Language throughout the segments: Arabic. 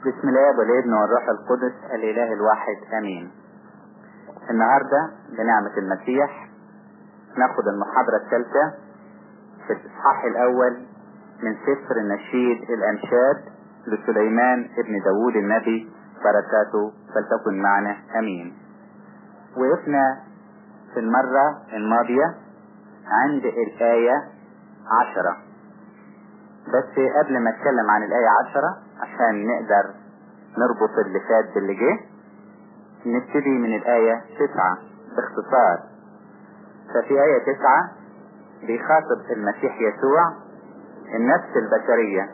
بسم الله والابن والروح القدس الإله الواحد آمين. النهاردة بنعمة المسيح ناخد المحاضرة الثالثة في الإصحاح الأول من سفر النشيد الأنشاد لسليمان ابن داوود النبي بركاته فلتكن معنا آمين. وقفنا في المرة الماضية عند الآية عشرة. بس قبل ما أتكلم عن الآية عشرة عشان نقدر نربط اللي فات باللي جه نبتدي من الآية تسعة باختصار. ففي آية تسعة بيخاطب المسيح يسوع النفس البشرية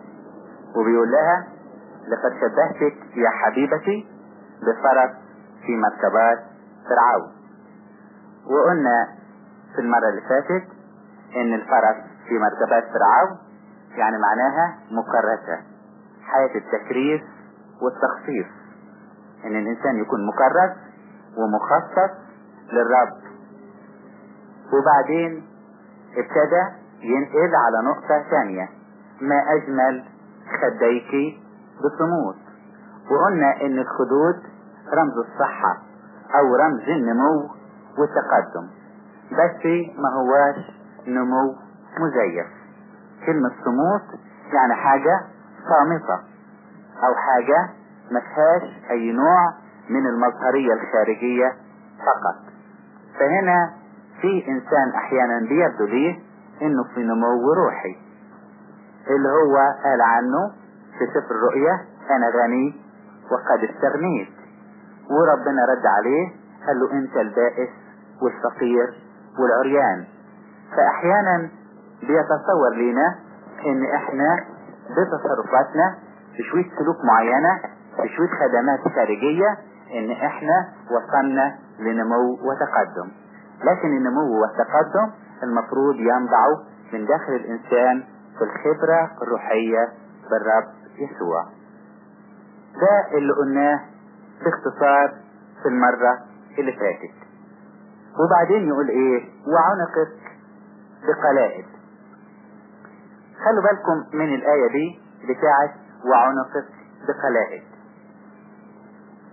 وبيقول لها لقد شبهتك يا حبيبتي بفرس في مركبات فرعون. وقلنا في المرة اللي فاتت إن الفرس في مركبات فرعون يعني معناها مكرسة. حياة التكريس والتخصيص. إن الإنسان يكون مكرس ومخصص للرب. وبعدين ابتدى ينقل على نقطة ثانية. ما أجمل خديك بصمود وقلنا إن الخدود رمز الصحة أو رمز النمو والتقدم. بس ما هواش نمو مزيف. كلمة صمود يعني حاجة صامتة أو حاجة ما فيهاش أي نوع من المظهرية الخارجية فقط. فهنا في إنسان أحيانا بيبدو ليه إنه في نمو روحي اللي هو قال عنه في سفر الرؤيا أنا غني وقد استغنيت. وربنا رد عليه قال له أنت البائس والفقير والعريان. فأحيانا بيتصور لنا إن إحنا بتصرفاتنا في شوية سلوك معينة في شوية خدمات خارجية إن إحنا وصلنا لنمو وتقدم. لكن النمو والتقدم المفروض ينبعوا من داخل الإنسان في الخبرة الروحية بالرب يسوع. ده اللي قلناه باختصار في المرة اللي فاتت. وبعدين يقول إيه؟ وعنقك بقلائد. خلوا بالكم من الآية دي بتاعت وعنقك بقلائد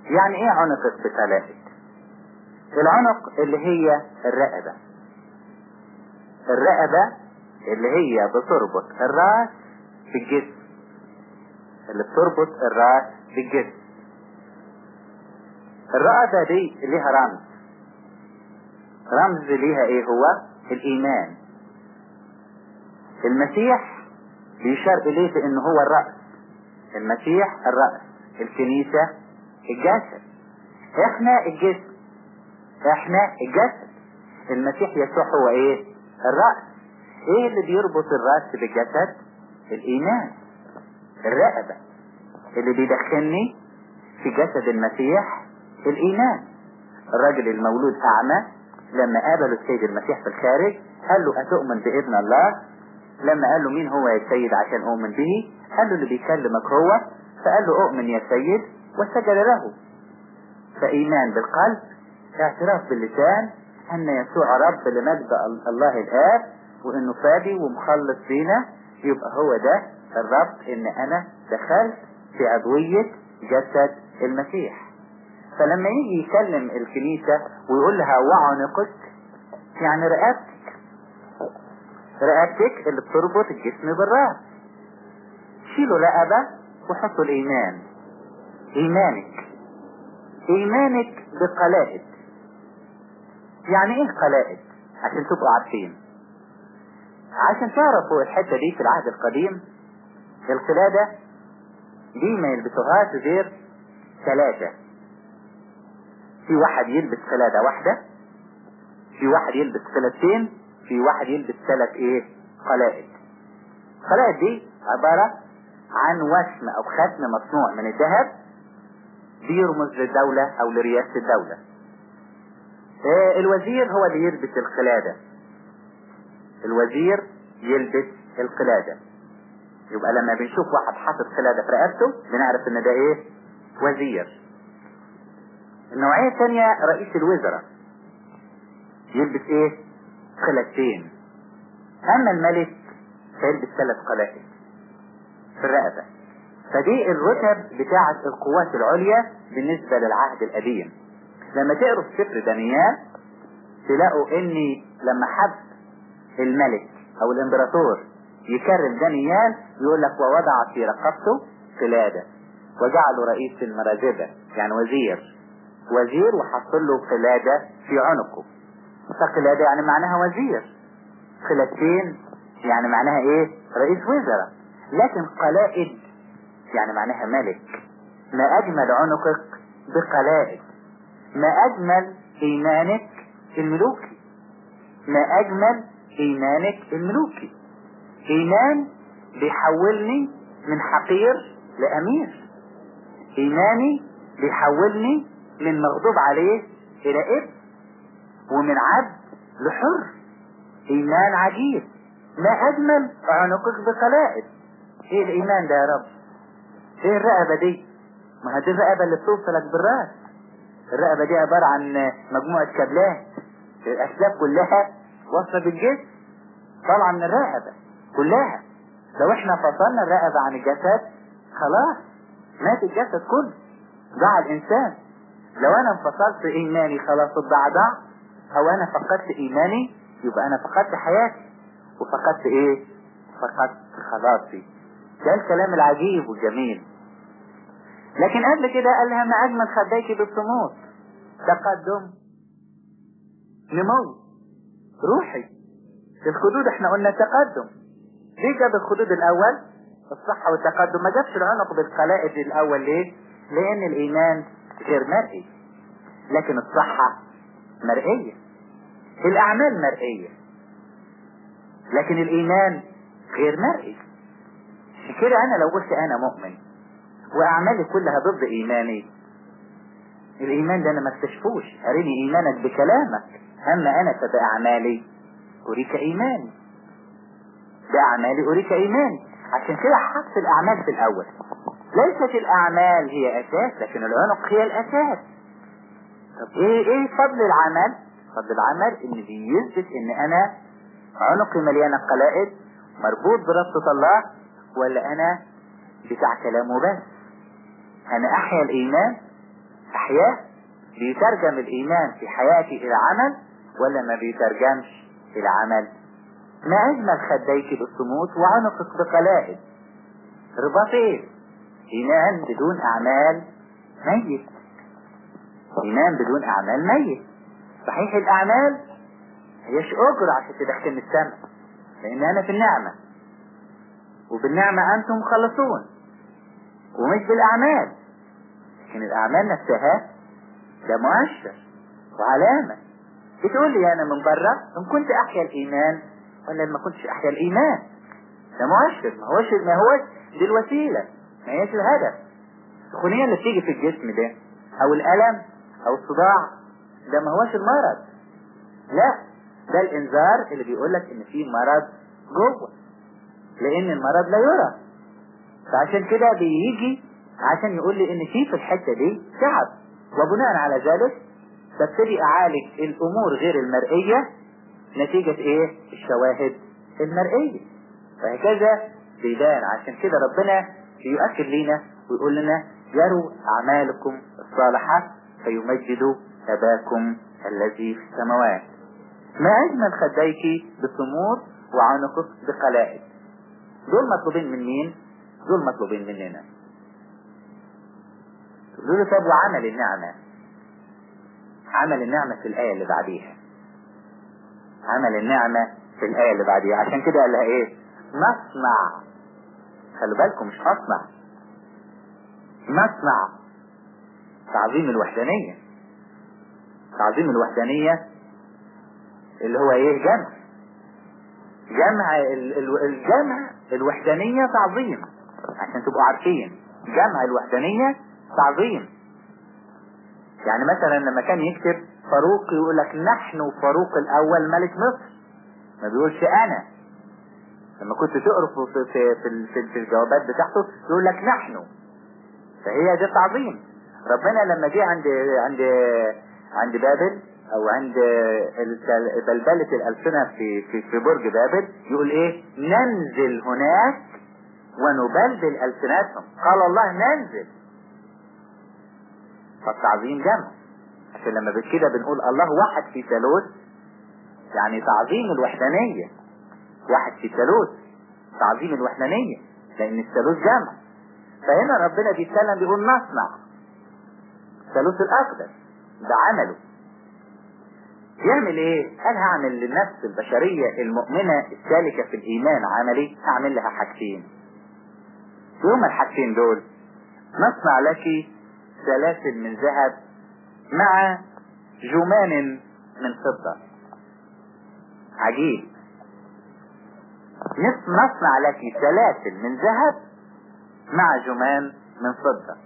يعني إيه عنقك بقلائد العنق اللي هي الرقبة. الرقبة اللي هي بتربط الراس بالجسم. اللي بتربط الراس بالجسم. الرقبة دي ليها رمز. رمز ليها إيه هو؟ الإيمان. المسيح بيشار في انه هو الرأس. المسيح الرأس. الكنيسة الجسد. إحنا الجسم إحنا الجسد. المسيح يسوع هو إيه؟ الرأس. إيه اللي بيربط الرأس بالجسد؟ الإيمان. الرقبة. اللي بيدخلني في جسد المسيح الإيمان. الراجل المولود أعمى لما قابله السيد المسيح في الخارج قال له أتؤمن بابن الله؟ لما قال له مين هو يا سيد عشان أؤمن به؟ قال له اللي بيكلمك هو فقال له أؤمن يا سيد وسجد له. فإيمان بالقلب اعتراف باللسان أن يسوع رب لمجد الله الآب وإنه فادي ومخلص فينا يبقى هو ده الرب إن أنا دخلت في عضوية جسد المسيح. فلما يجي يكلم الكنيسة ويقول لها وعنقك يعني رقبتك رقبتك اللي بتربط الجسم بالرأس. شيلوا رقبة وحطوا الإيمان. إيمانك. إيمانك بقلائد. يعني إيه قلائد عشان تبقوا عارفين. عشان تعرفوا الحتة دي في العهد القديم القلادة دي ما يلبسوهاش غير ثلاثة. في واحد يلبس قلادة واحدة في واحد يلبس قلادتين في واحد يلبس ثلاث إيه؟ قلائد. القلائد دي عبارة عن وشم أو ختم مصنوع من الذهب بيرمز للدولة أو لرئاسة الدولة. إيه الوزير هو اللي يلبس القلادة. الوزير يلبس القلادة. يبقى لما بنشوف واحد حاطط قلادة في رقبته بنعرف إن ده إيه؟ وزير. النوعية الثانية رئيس الوزراء. يلبس إيه؟ قلادتين أما الملك فيلبس ثلاث قلائد في الرقبة. فدي الرتب بتاعة القوات العليا بالنسبة للعهد القديم. لما تقروا في سفر دانيال تلاقوا إن لما حب الملك أو الإمبراطور يكرم دانيال يقول لك ووضع في رقبته قلادة وجعله رئيس المرازبة يعني وزير. وزير وحط له قلادة في عنقه. فقلادة يعني معناها وزير. قلادتين يعني معناها إيه؟ رئيس وزراء. لكن قلائد يعني معناها ملك. ما أجمل عنقك بقلائد. ما أجمل إيمانك الملوكي. ما أجمل إيمانك الملوكي. إيمان بيحولني من حقير لأمير. إيماني بيحولني من مغضوب عليه إلى إبن. ومن عبد لحر. إيمان عجيب. ما أجمل عنقك بقلائد إيه الإيمان ده يا رب؟ إيه الرقبة دي؟ ما هي دي الرقبة اللي بتوصلك بالراس الرقبة دي عبارة عن مجموعة كابلات. الأسلاك كلها واصلة بالجسم. طالعة من الرقبة. كلها. لو إحنا فصلنا الرقبة عن الجسد خلاص. مات الجسد كله. ضاع الإنسان. لو أنا انفصلت إيماني خلاص الضعضع أو أنا فقدت إيماني يبقى أنا فقدت حياتي. وفقدت إيه؟ فقدت خلاصي. ده الكلام العجيب والجميل لكن قبل كده قالها ما أجمل خديك بالصمود. تقدم نمو روحي. الخدود إحنا قلنا تقدم. ليه جاب الخدود الأول؟ الصحة والتقدم. ما جابش العنق بالقلائد الأول ليه؟ لأن الإيمان غير مرئي لكن الصحة مرئية. الأعمال مرئية لكن الإيمان غير مرئي. كده أنا لو قلت أنا مؤمن وأعمالي كلها ضد إيماني الإيمان ده أنا ما اكتشفوش. أريني إيمانك بكلامك. أما أنا فبأعمالي أريك ايماني بأعمالي أريك ايماني عشان كده حط الأعمال في الأول. ليست الأعمال هي أساس لكن العنق هي الأساس. طب إيه إيه فضل العمل؟ فضل العمل إن بيثبت إن أنا عنقي مليانة قلائد مربوط بربطة الله ولا أنا بتاع كلامه بس أنا أحيا الإيمان احياه بيترجم الإيمان في حياتي إلى عمل ولا ما بيترجمش إلى عمل؟ ما أجمل خديك بالصمود وعنقك بقلائد. رباطين إيمان بدون أعمال ميت. إيمان بدون أعمال ميت. صحيح الأعمال هيش أجر عشان تدخلني السماء لأن أنا في النعمة. وبالنعمة أنتم مخلصون. ومش بالأعمال. لكن الأعمال نفسها ده مؤشر وعلامة. بتقول لي أنا من بره إن كنت أحيا الإيمان ولا ما كنتش أحيا الإيمان. ده مؤشر. ما هوش ما هوش دي الوسيلة ما هيش الهدف. السخونية اللي بتيجي في الجسم ده أو الألم أو الصداع ده ما هوش المرض. لا ده الإنذار اللي بيقول لك إن في مرض جوه لأن المرض لا يرى. فعشان كده بيجي عشان يقول لي إن في في الحتة دي تعب. وبناء على ذلك ببتدي أعالج الأمور غير المرئية نتيجة إيه؟ الشواهد المرئية. فهكذا بيبان. عشان كده ربنا بيؤكد لنا ويقول لنا يروا أعمالكم الصالحة فيمجدوا أباكم الذي في السماوات. ما أجمل خديك بصمود وعنقك بقلائد. دول مطلوبين من مين؟ دول مطلوبين مننا. تقولوا طب وعمل النعمة. عمل النعمة في الآية اللي بعديها. عمل النعمة في الآية اللي بعديها. عشان كده قال لها إيه؟ نصنع خلوا بالكم مش أصنع نصنع تعظيم الوحدانية. تعظيم الوحدانية اللي هو إيه؟ جمع. جمع الجمع الوحدانية تعظيم. عشان تبقوا عارفين. جمع الوحدانية تعظيم. يعني مثلا لما كان يكتب فاروق يقول لك نحن فاروق الأول ملك مصر. ما بيقولش أنا. لما كنت تقرأ في في في, في, الجوابات بتاعته يقول لك نحن. فهي دي تعظيم. ربنا لما جه عند عند عند بابل أو عند بلبلة الألسنة في, في, في برج بابل يقول إيه؟ ننزل هناك ونبلبل ألسنتهم. قال الله ننزل. فالتعظيم جمع. عشان لما كده بنقول الله واحد في ثالوث يعني تعظيم الوحدانية. واحد في ثالوث تعظيم الوحدانية. لأن الثالوث جمع. فهنا ربنا بيتكلم بيقول نصنع. ثالوث الأقدس ده عمله. يعمل إيه؟ قال هعمل للنفس البشرية المؤمنة السالكة في الإيمان. عملي هعمل لها حاجتين. هما الحاجتين دول نصنع لك سلاسل من ذهب مع جمان من فضة. عجيب. نصنع لك سلاسل من ذهب مع جمان من فضة.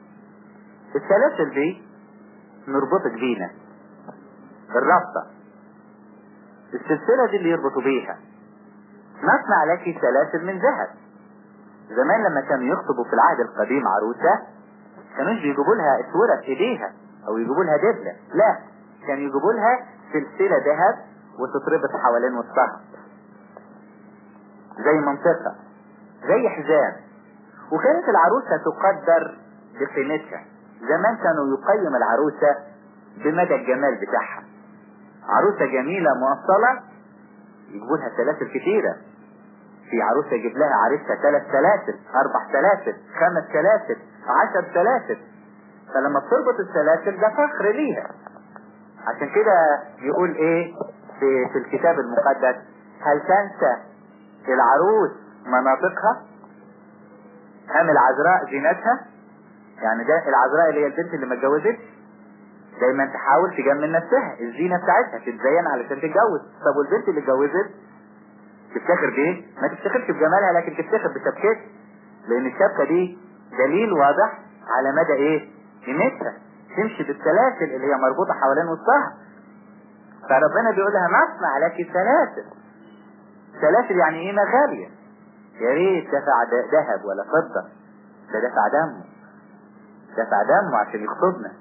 السلاسل دي نربطك بينا الرابطة السلسلة دي اللي يربطوا بيها. نصنع لك سلاسل من ذهب. زمان لما كانوا يخطبوا في العهد القديم عروسة كانوش بيجيبوا لها اسورة في إيديها أو يجيبوا لها دبلة. لا كانوا يجيبوا لها سلسلة ذهب وتتربط حوالين وسطها. زي منطقة زي حزام. وكانت العروسة تقدر بقيمتها. زمان كانوا يقيم العروسة بمدى الجمال بتاعها. عروسة جميلة مؤصلة يجيبوا لها سلاسل كتيرة. في عروسة يجيب لها عريسها ثلاث سلاسل أربع سلاسل خمس سلاسل عشر سلاسل. فلما بتربط السلاسل ده فخر ليها. عشان كده يقول إيه في, في الكتاب المقدس هل تنسى العروس مناطقها؟ أم العذراء زينتها؟ يعني ده العذراء اللي هي البنت اللي ما اتجوزتش دايما تحاول تجمل نفسها الزينة بتاعتها تتزين علشان تتجوز. طب والبنت اللي اتجوزت تفتخر بإيه؟ ما تفتخرش بجمالها لكن تفتخر بشبكتها لأن الشبكة دي دليل واضح على مدى إيه؟ قيمتها. تمشي بالسلاسل اللي هي مربوطة حوالين وسطها. فربنا بيقول لها نصنع لك سلاسل سلاسل يعني إيه؟ غالية. يا ريت دفع ذهب ولا فضة. ده دفع دمه دفع دمه عشان يخطبنا.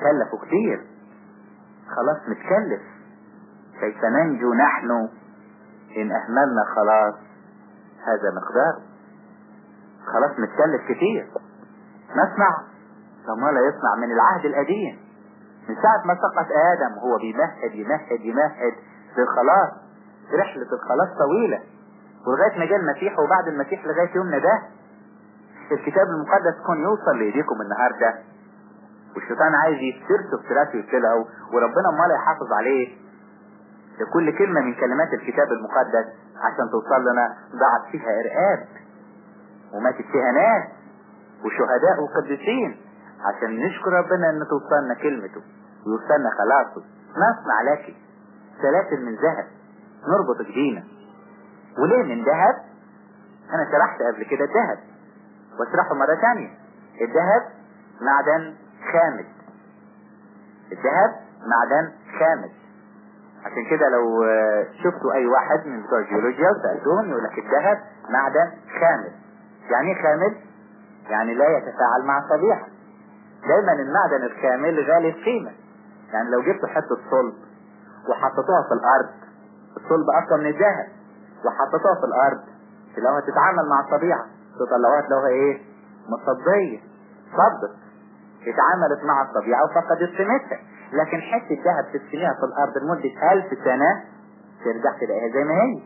كلفوا كتير. خلاص متكلف. كيف ننجو نحن إن أهملنا خلاص هذا مقدار. خلاص متكلف كتير. طب ما لا يصنع من العهد القديم. من ساعة ما سقط آدم وهو بيمهد يمهد يمهد للخلاص. رحلة الخلاص طويلة. ولغاية ما جاء المسيح وبعد المسيح لغاية يومنا ده. الكتاب المقدس كون يوصل لإيديكم النهاردة. والشيطان عايز يفترسه افتراس يبتلعه وربنا امال يحافظ عليه لكل كلمة من كلمات الكتاب المقدس عشان توصل لنا ضاعت فيها إرقاب وماتت فيها ناس وشهداء وقديسين عشان نشكر ربنا إن توصلنا كلمته. ويوصلنا خلاصه نصنع لك سلاسل من ذهب. نربط ايدينا وليه من ذهب؟ أنا شرحت قبل كده الذهب واشرحه مرة تانية الذهب معدن خامد الذهب معدن خامد عشان كده لو شفتوا أي واحد من بتوع الجيولوجيا وسألتوهم يقول لك الذهب معدن خامد يعني إيه خامد يعني لا يتفاعل مع الطبيعة دايما المعدن الخامل غالي القيمة. يعني لو جبتوا حتة صلب وحطيتوها في الأرض الصلب أصلا من الذهب وحطيتوها في الأرض لو هتتعامل مع الطبيعة تطلعوها تلاقوها إيه؟ مصدية. صدت اتعاملت مع الطبيعة وفقدت قيمتها لكن حتة ذهب تدفنيها في الأرض لمدة ألف سنة ترجع تلاقيها زي ما هي.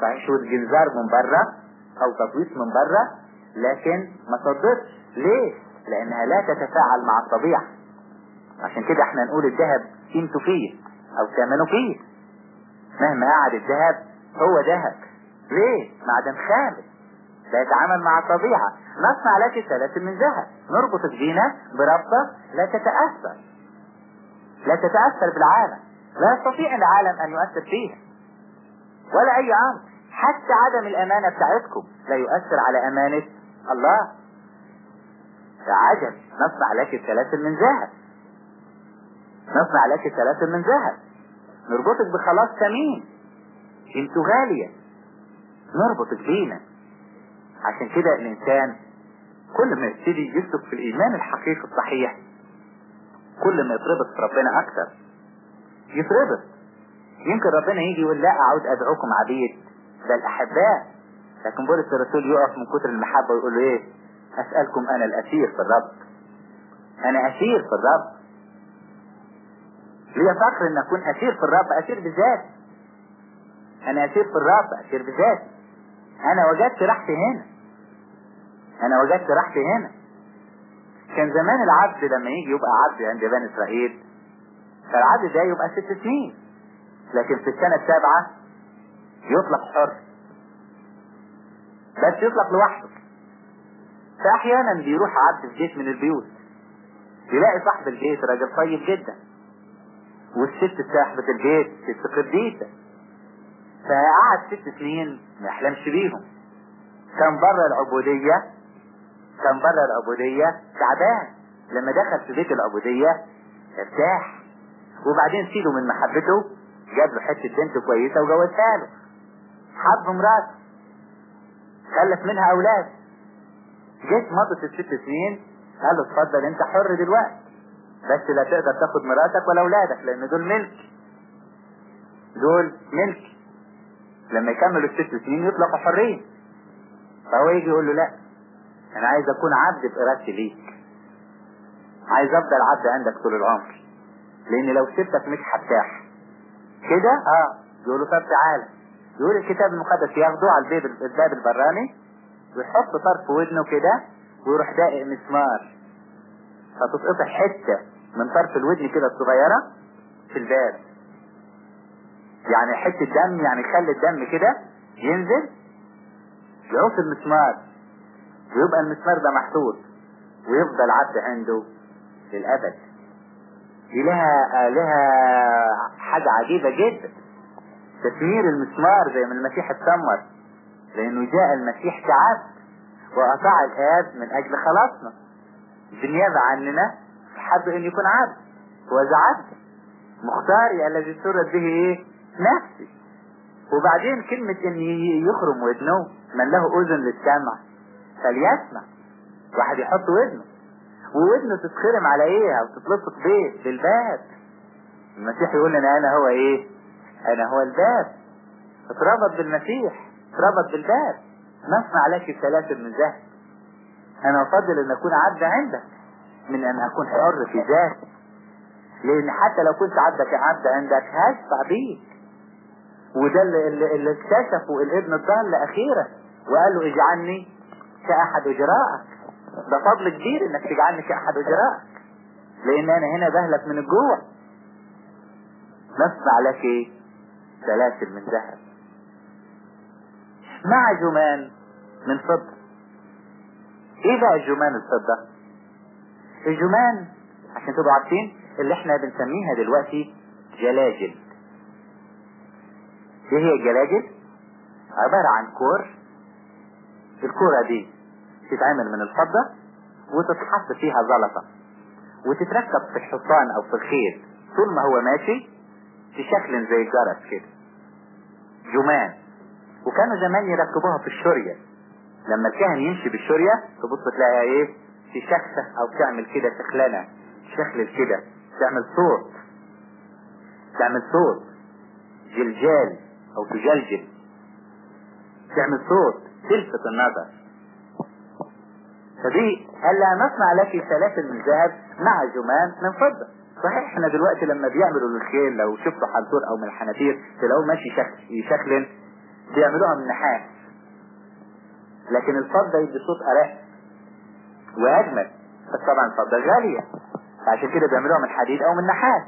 صحيح شوية جنزار من بره أو تطويس من بره لكن ما صدتش. ليه؟ لأنها لا تتفاعل مع الطبيعة. عشان كده إحنا نقول الذهب قيمته فيه أو ثمنه فيه. مهما قعد الذهب هو ذهب. ليه؟ معدن خامل لا يتعامل مع الطبيعة نصنع لك سلاسل من ذهب نربط بينا بربطة لا تتأثر. لا تتأثر بالعالم. لا يستطيع العالم أن يؤثر فيها. ولا أي أمر حتى عدم الأمانة بتاعتكم لا يؤثر على أمانة الله. عجب. نصنع لك سلاسل من ذهب نصنع لك سلاسل من ذهب نربطك بخلاص ثمين أنتوا غالية. نربطك بينا. عشان كده الإنسان كل ما يبتدي يسلك في الإيمان الحقيقي الصحيح كل ما يتربط في ربنا أكتر يتربط. يمكن ربنا يجي يقول لا أعود أدعوكم عبيد. بل احباء لكن بولس الرسول يقف من كتر المحبة ويقول له إيه؟ أسألكم أنا الأسير في الرب. أنا أسير في الرب. ليه فخر إن أكون أسير في الرب؟ أسير بذاتي أنا أسير في الرب أسير بذاتي أنا وجدت راحتي هنا. أنا وجدت راحتي هنا. كان زمان العبد لما يجي يبقى عبد عند بني إسرائيل فالعبد ده يبقى ست سنين. لكن في السنة السابعة يطلق حر. بس يطلق لوحده. فأحيانا بيروح عبد في من البيوت. يلاقي صاحب البيت راجل طيب جدا. والست صاحبة البيت ست قديسة. فقعد ست سنين ما يحلمش بيهم. كان بره العبودية كان بره العبودية تعبان. لما دخل في بيت العبودية ارتاح. وبعدين سيده من محبته جاب له حتة بنت كويسة وجوزها له. حب مراته خلف منها أولاد. جيت مضت الست سنين قال له اتفضل أنت حر دلوقتي. بس لا تقدر تاخد مرأتك ولا أولادك لأن دول ملك. دول ملك. لما يكملوا الست سنين يطلقوا حرين فهو يجي يقول له لا. أنا عايز أكون عبد بارادتي ليك. عايز أفضل عبد عندك طول العمر. لأن لو سبتك مش هرتاح كده؟ آه. يقول له طب تعالى يقول الكتاب المقدس ياخدوه على الباب الباب البراني ويحط طرف ودنه كده ويروح داقق مسمار. فتتقطع حتة من طرف الودن كده الصغيرة في الباب. يعني حتة دم يعني يخلي الدم كده ينزل يعوص المسمار. ويبقى المسمار ده محطوط ويفضل عبد عنده للأبد. دي لها لها حاجة عجيبة جدا. تثمير المسمار زي ما المسيح اتسمر لأنه جاء المسيح كعبد وأطاع الآب من أجل خلاصنا. بالنيابة عننا حب أن يكون عبد. وإذا عبد مختاري الذي سرت به إيه نفسي. وبعدين كلمة أن يخرم ودنه من له أذن للسمع. فليسمع. واحد يحط ودنه. وودنه تتخرم على إيه؟ أو تتلصق بيه؟ بالباب. المسيح يقول لنا أنا هو إيه؟ أنا هو الباب. اتربط بالمسيح. اتربط بالباب. نصنع لك سلاسل من ذهب أنا أفضل أن أكون عبد عندك من أن أكون حر في ذاتي. لأن حتى لو كنت عبدك عبد عندك هشفع بيك. وده اللي, اللي اكتشفه الابن الضال أخيرا وقال له اجعلني كأحد اجرائك ده فضل كبير إنك تجعلني كأحد اجرائك لأن أنا هنا بهلك من الجوع. نصنع لك إيه؟ سلاسل من ذهب. مع جمان من فضة. إيه بقى الجمان الفضة؟ الجمان عشان تبقوا عارفين اللي إحنا بنسميها دلوقتي جلاجل. إيه هي الجلاجل؟ عبارة عن كور. الكورة دي تتعمل من الفضة وتتحط فيها زلطة. وتتركب في الحصان أو في الخيل طول ما هو ماشي في شكل زي الجرس كده. جمان وكانوا زمان يركبوها في الشورية. لما الكاهن يمشي بالشورية تبص تلاقيها إيه؟ في شخصة أو تعمل كده شخلانة شخل كده. تعمل صوت. تعمل صوت. جلجال أو تجلجل. تعمل صوت. تلفت النظر. فدي قال لها نصنع لك سلاسل من ذهب مع جمان من فضة. صحيح إحنا دلوقتي لما بيعملوا للخيل لو شفتوا حنطور أو من الحناطير تلاقوه ماشي شكل يشكل بيعملوها من نحاس لكن الفضة يدي صوت ارق وأجمل. بس طبعا الفضة غالية. عشان كده بيعملوها من حديد أو من نحاس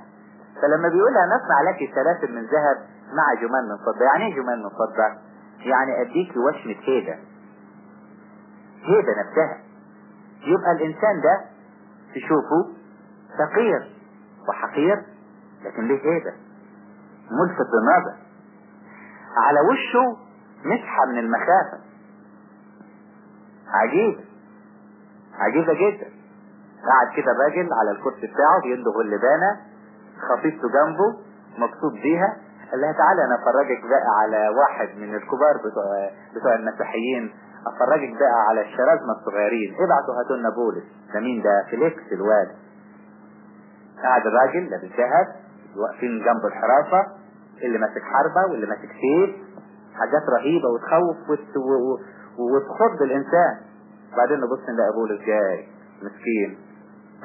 فلما بيقولها نصنع لك سلاسل من ذهب مع جمان من فضة. يعني إيه جمان من فضة؟ يعني اديكي وشمة هيبة هيبة نفسها. يبقى الإنسان ده تشوفه فقير وحقير لكن ليه هيبة؟ ملفت للنظر على وشه مسحة من المخافة. عجيبة عجيبة جدا. قاعد كده راجل على الكرسي بتاعه بيندغ اللبانة خطيبته جنبه مبسوط بيها. قال لها تعالى أنا أفرجك بقى على واحد من الكبار بتوع, بتوع المسيحيين. افرجك بقى على الشرازمة الصغيرين. ابعتوا هاتوا لنا بولس. ده مين ده؟ فيليكس الوالي. قاعد الراجل لابس ذهب واقفين جنب الحراسة اللي ماسك حربة واللي ماسك سيف. حاجات رهيبة وتخوف. وتخض الإنسان. بعدين نبص نلاقي بولس جاي. مسكين.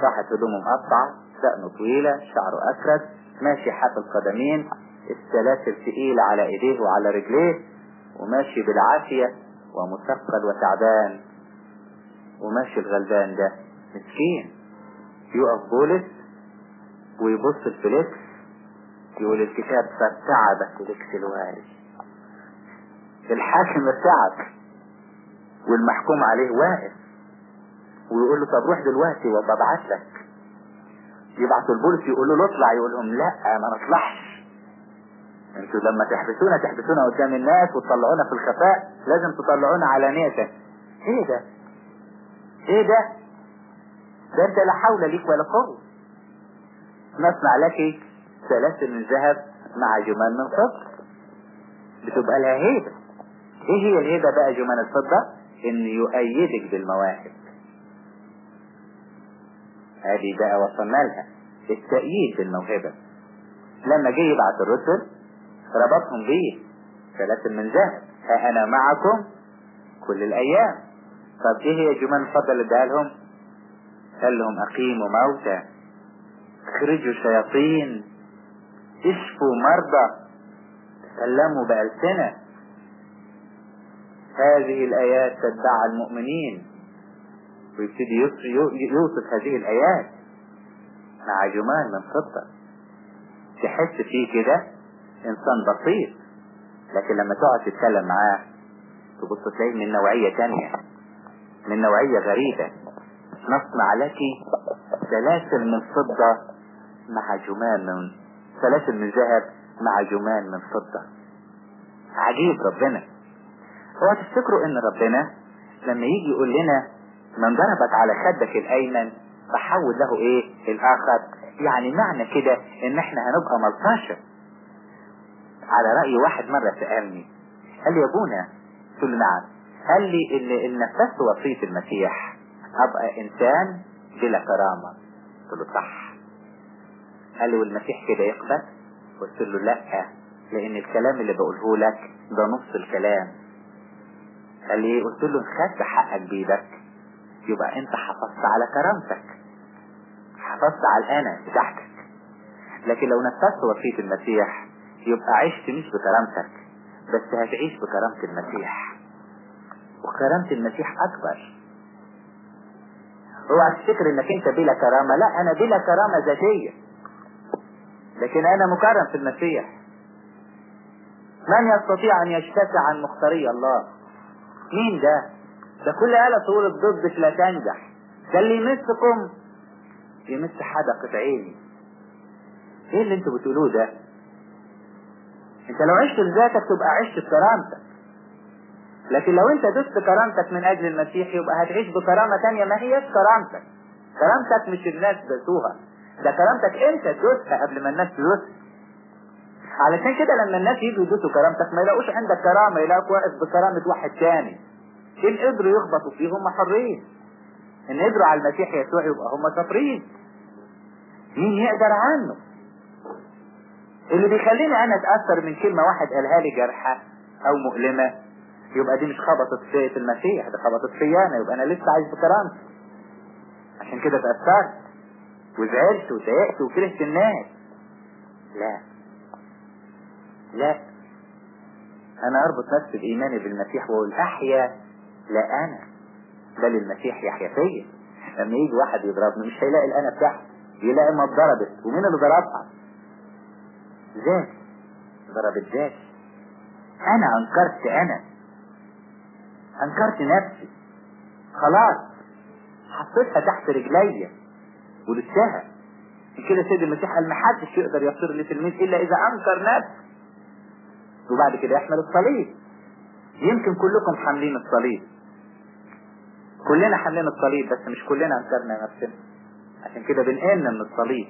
راحت هدومه مقطعة دقنه طويلة شعره أكرت ماشي حافي القدمين السلاسل تقيلة على إيديه وعلى رجليه وماشي بالعافية. ومثقل وتعبان. وماشي الغلبان ده. مسكين. يقف بولس ويبص لفيليكس يقول الكتاب فارتعب فليكس الوالي الحاكم ارتعب والمحكوم عليه واقف. ويقول له طب روح دلوقتي وببعت لك. يبعثوا البولس يقول له اطلع. يقول لهم لا ما نطلعش. أنتوا لما تحبسونا تحبسونا قدام الناس وتطلعونا في الخفاء لازم تطلعونا علانية إيه ده؟ إيه ده؟ ده انت لا حول لك ولا قوة. نصنع لك سلاسل من ذهب مع جمان من فضة. بتبقى لها هيبة إيه هي الهيبة بقى جمان الفضة؟ إن يؤيدك بالمواهب. هذه بقى وصلنا لها. التأييد بالموهبة. لما جه يبعث الرسل ربطهم بيه سلاسل من ذهب ها أنا معكم كل الأيام. طب إيه هي جمال الفضل اللي اداها لهم قال لهم أقيموا موتى. أخرجوا شياطين اشفوا مرضى. تكلموا بألسنة. هذه الآيات تتبع المؤمنين. ويبتدي يوصف هذه الآيات مع جمال من فضة. تحس فيه كده؟ إنسان بسيط. لكن لما تقعد تتكلم معاه تبص تلاقيه من نوعية تانية من نوعية غريبة. نصنع لك سلاسل من فضة مع جمال من سلاسل من ذهب مع جمال من فضة. عجيب ربنا. هو تفتكروا إن ربنا لما يجي يقول لنا من ضربك على خدك الأيمن فحول له إيه؟ الآخر. يعني معنى كده إن إحنا هنبقى ملطاشة على رأي واحد مرة سألني قال لي يا ابونا قلت له نعم. قال لي ان نفذت وصية المسيح أبقى إنسان بلا كرامة. قلت له صح. قال لي والمسيح كده يقبل؟ قلت له لأ لأن الكلام اللي بقوله لك ده نص الكلام. قال لي قلت له خدت حقك بيدك يبقى أنت حافظت على كرامتك. حافظت على الانا بتاعتك. لكن لو نفذت وصية المسيح يبقى عشت مش بكرامتك بس هتعيش بكرامة المسيح. وكرامة المسيح أكبر. اوعى تفتكر إنك أنت بلا كرامة لا أنا بلا كرامة ذاتية. لكن أنا مكرم في المسيح. من يستطيع أن يشتكي عن مختاري الله؟ مين ده؟ ده كل آلة طول ضدك لا تنجح. ده اللي يمسكم. يمس حدقة عيني. إيه اللي أنتوا بتقولوه ده؟ انت لو عشت لذاتك تبقى عشت بكرامتك لكن لو انت دست كرامتك من أجل المسيح يبقى هتعيش بكرامة تانية ما هيش كرامتك. كرامتك مش الناس دسوها ده كرامتك انت تدوسها قبل ما الناس تدوسها علشان كده لما الناس يجوا يدوسوا كرامتك ما يلاقوش عندك كرامة يلاقوك واقف بكرامة واحد تاني. إن قدروا يخبطوا فيه هم حرين. إن قدروا على المسيح يسوع يبقى هم شاطرين مين يقدر عنه؟ اللي بيخليني أنا أتأثر من كلمة واحد قالها لي جرحة أو مؤلمة يبقى دي مش خبطت في المسيح ده خبطت في أنا يبقى أنا لسه عايز بكرامتي. عشان كده اتأثرت وزعلت وضايقت وكرهت الناس. لا. لا. أنا أربط نفسي بإيماني بالمسيح وأقول أحيا لا أنا بل المسيح يحيا فيا. لما يجي واحد يضربني مش هيلاقي الأنا بتاعتي يلاقي ما اتضربت ومين اللي ضربها؟ ذاتي ضربت ذاتي أنا أنكرت أنا. أنكرت نفسي. خلاص. حطيتها تحت رجليا. ولسها. كده سيد المسيح قال ما حدش يقدر يصير لي تلميذ إلا إذا أنكر نفسه وبعد كده يحمل الصليب. يمكن كلكم حاملين الصليب. كلنا حاملين الصليب بس مش كلنا أنكرنا نفسنا. عشان كده بنقلنا من الصليب.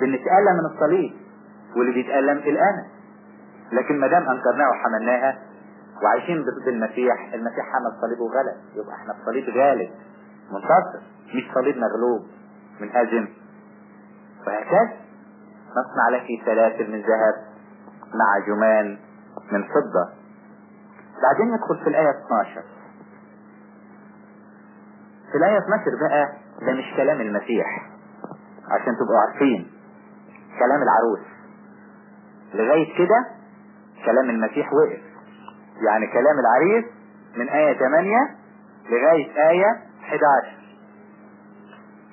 بنتألم من الصليب. واللي بيتألم الأنا لكن ما دام انكرناها وحملناها وعايشين ضد المسيح المسيح حمل صليبه وغلب. يبقى إحنا الصليب غالب منتصر مش صليب مغلوب منهزم. وهكذا نصنع لك سلاسل من ذهب مع جمان من فضة. بعدين يدخل في الآية 12 في الآية 12 بقى ده مش كلام المسيح عشان تبقوا عارفين. كلام العروس. لغاية كده كلام المسيح وقف. يعني كلام العريس من آية 8 لغاية آية 11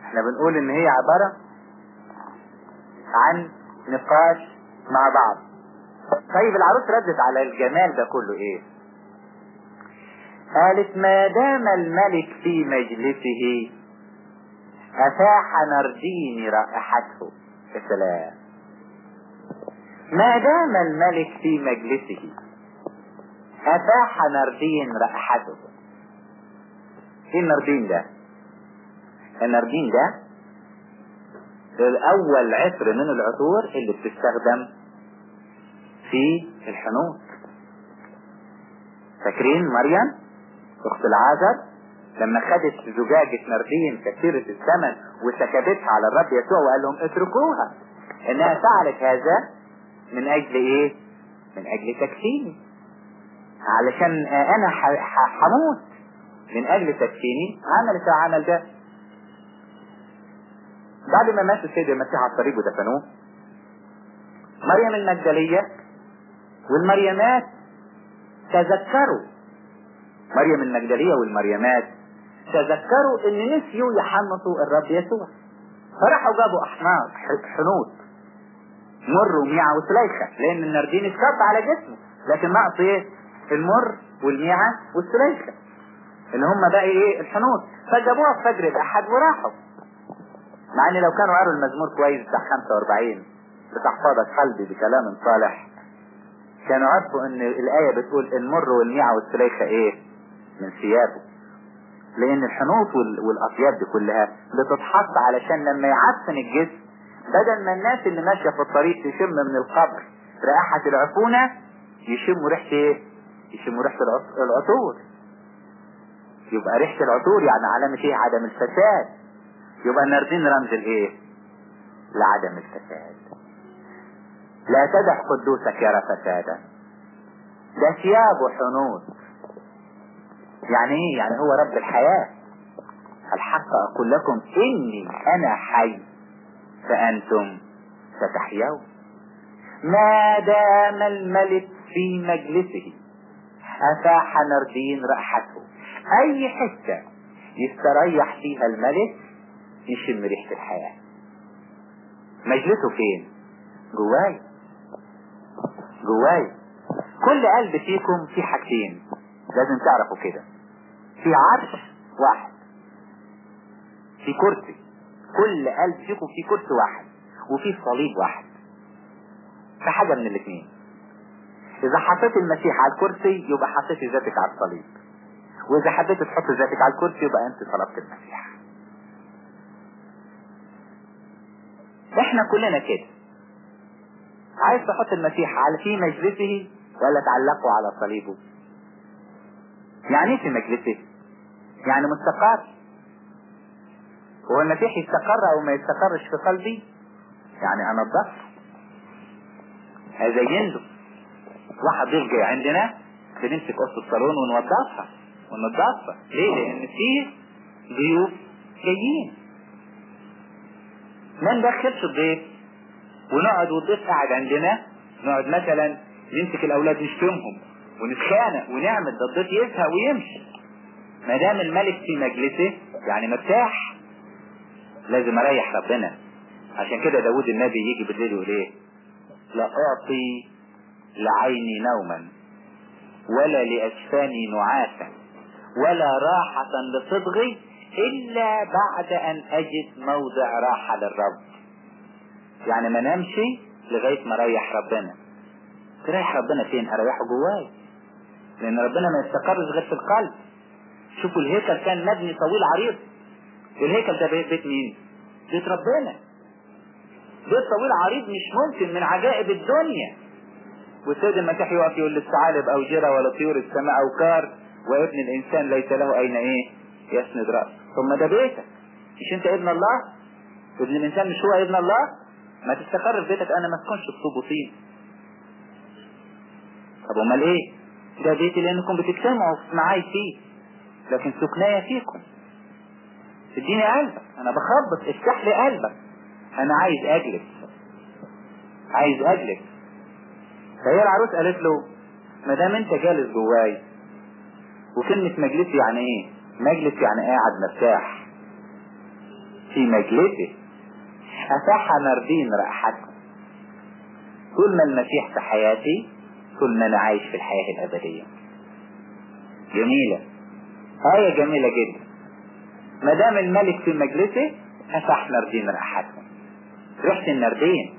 إحنا بنقول إن هي عبارة عن نقاش مع بعض. طيب العروس ردت على الجمال ده كله إيه؟ قالت ما دام الملك في مجلسه أفاح نردين رائحته. السلام ما دام الملك في مجلسه افاح نردين رائحته إيه النردين ده؟ النردين ده الأول عطر من العطور اللي بتستخدم في الحنوط فاكرين مريم؟ أخت العازر لما خدت زجاجة نردين كثيرة الثمن وسكبتها على الرب يسوع وقال لهم اتركوها. إنها فعلت هذا من أجل إيه؟ من أجل تكفيني. علشان أنا حموت. من أجل تكفيني. عملت العمل ده. بعد ما مات السيد المسيح على الطريق ودفنوه مريم المجدلية والمريمات تذكروا. مريم المجدلية والمريمات تذكروا إن نسيوا يحنطوا الرب يسوع. فراحوا جابوا احمار حنوط. مر وميعة وسليخة لأن النردين اتكب على جسمه لكن نقص إيه؟ المر والميعة والسليخة اللي هم بقى إيه؟ الحنوط. فجابوها في فجر الأحد وراحوا. مع إن لو كانوا قروا المزمور كويس بتاع 45 بتحفظك قلبي بكلام صالح كانوا عرفوا إن الآية بتقول المر والميعة والسليخة إيه؟ من ثيابه. لأن الحنوط والأطياب دي كلها بتتحط علشان لما يعفن الجسم بدل ما الناس اللي ماشية في الطريق تشم من القبر رائحة العفونة يشموا ريحة إيه؟ يشموا ريحة العطور. يبقى ريحة العطور يعني علامة إيه؟ عدم الفساد. يبقى الناردين رمز الإيه؟ لعدم الفساد. لا تدع قدوسك يرى فسادا. ده ثياب وحنوط يعني إيه؟ يعني هو رب الحياة. الحق أقول لكم إني أنا حي. فأنتم ستحيون. ما دام الملك في مجلسه أفاح نردين رائحته أي حتة يستريح فيها الملك يشم ريحة الحياة. مجلسه فين؟ جواي. جواي. كل قلب فيكم في حاجتين. لازم تعرفوا كده. في عرش واحد. في كرسي. كل قلب فيكم في كرسي واحد وفي صليب واحد. في حاجة من الاثنين إذا حطيت المسيح على الكرسي يبقى حطيت ذاتك على الصليب. وإذا حبيت تحط ذاتك على الكرسي يبقى أنت طلبت المسيح. إحنا كلنا كده. عايز تحط المسيح على في مجلسه ولا تعلقه على صليبه؟ يعني إيه في مجلسه؟ يعني مستقر. هو المسيح يستقر أو ما يستقرش في قلبي يعني أنا الضغط هزين له واحد جاي عندنا بنمسك قصة الصالون ونوضفها وننضفها ليه؟ لأن فيه ضيوف جايين. ما ندخلش الضيف. ونقعد والضيف قاعد عندنا. نقعد مثلا نمسك الأولاد نشتمهم. ونتخانق ونعمل. ده الضيف يزهق ويمشي. ما دام الملك في مجلسه يعني مرتاح لازم أريح ربنا. عشان كده داود النبي يجي بالليل يقول إيه؟ لا أعطي لعيني نوما ولا لأجفاني نعاسا ولا راحة لصدغي إلا بعد أن أجد موضع راحة للرب. يعني ما نمشي لغاية ما ريح ربنا. تريح ربنا فين؟ أريحه جواي. لأن ربنا ما يستقرش غير في القلب. شوفوا الهيكل كان مبني طويل عريض. الهيكل ده بيت مين؟ بيت ربنا. بيت طويل عريض مش ممكن من عجائب الدنيا. والسيد المسيح يقف يقول للثعالب أو جرى ولا طيور السماء أو كار وابن الإنسان ليس له أين إيه؟ يسند رأسه. ثم ده بيتك. مش أنت ابن الله؟ ابن الإنسان مش هو ابن الله؟ ما تستقر في بيتك أنا ما تكونش بطوب وطين طب أمال إيه؟ ده بيتي لأنكم بتجتمعوا معاي فيه. لكن سكنايا فيكم. اديني قلبك. أنا بخبط. افتح لي قلبك. أنا عايز أجلس. عايز أجلس. فهي العروس قالت له ما دام أنت جالس جواي وكلمة مجلس يعني إيه؟ مجلس يعني قاعد مرتاح. في مجلسه افاح نردين رائحتكم طول ما المسيح في حياتي طول ما أنا عايش في الحياة الأبدية. جميلة. آية جميلة جدا. ما دام الملك في مجلسه افاح نردين رائحتكم ريحة النردين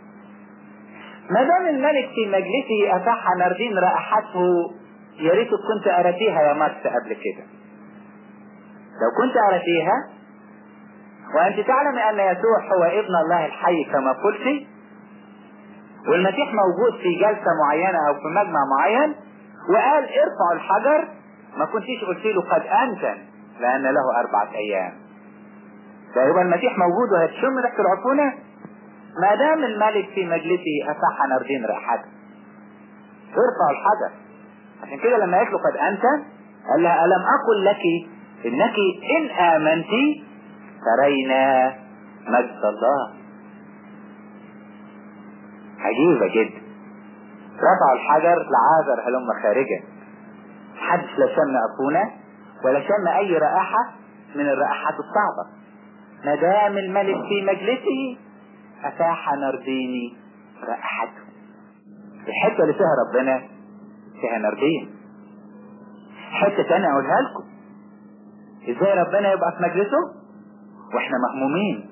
ما دام الملك في مجلسه افاح نردين رائحته يا ريت كنت أرتيها يا مرس قبل كده. لو كنت أرتيها وأنت تعلم أن يسوع هو ابن الله الحي كما قلت والمسيح موجود في جلسة معينة أو في مجمع معين وقال ارفعوا الحجر ما كنتيش قلت له قد انتن لأن له أربعة أيام. فيبقى المسيح موجود وهتشم ريحة العفونة؟ ما دام الملك في مجلسه افح نردين ريحته ارفعوا الحجر. عشان كده لما قالت له قد أنت؟ قال لها ألم أقل لك إنك إن آمنت ترينا مجد الله. عجيبة جدا. رفعوا الحجر لعازر هلم خارجا حدش لا شم أفونة ولا شم أي رائحة من الرائحات الصعبة. ما دام الملك في مجلسه أفاح نرديني رائحته. الحتة اللي فيها ربنا فيها نردين. حتة تانية أقولها لكم. إزاي ربنا يبقى في مجلسه؟ وإحنا مهمومين.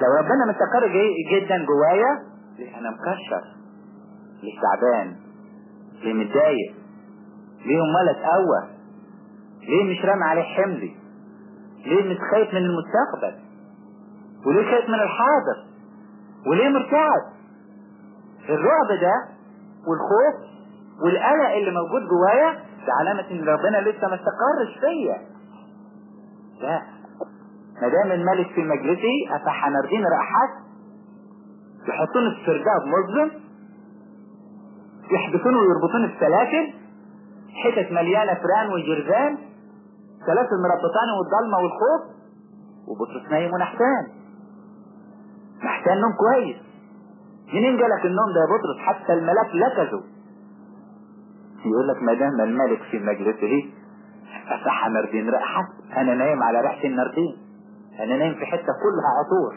لو ربنا مستقر جدا جوايا. ليه أنا مكشر؟ ليه تعبان؟ ليه متضايق؟ ليه امال اتقوى ليه مش رامي عليه حملي ليه مش خايف من المستقبل؟ وليه خايف من الحاضر؟ وليه مرتعب الرعب ده والخوف والقلق اللي موجود جوايا ده علامة إن ربنا لسه ما استقرش فيا. لا. ما دام الملك في مجلسي افحنردين رائحات يحطوني في سرداب مظلم؟ يحبسوني ويربطوني في سلاسل حتت مليانة فران وجرذان؟ سلاسل مربطاني والضلمة والخوف وبطرس نايم ونحتان. نحتان نوم كويس. منين جالك النوم ده يا بطرس؟ حتى الملاك لكزوا يقول لك ما دام الملك في مجلسه أفح نردين رائحة أنا نايم على ريحة النردين أنا نايم في حتة كلها عطور.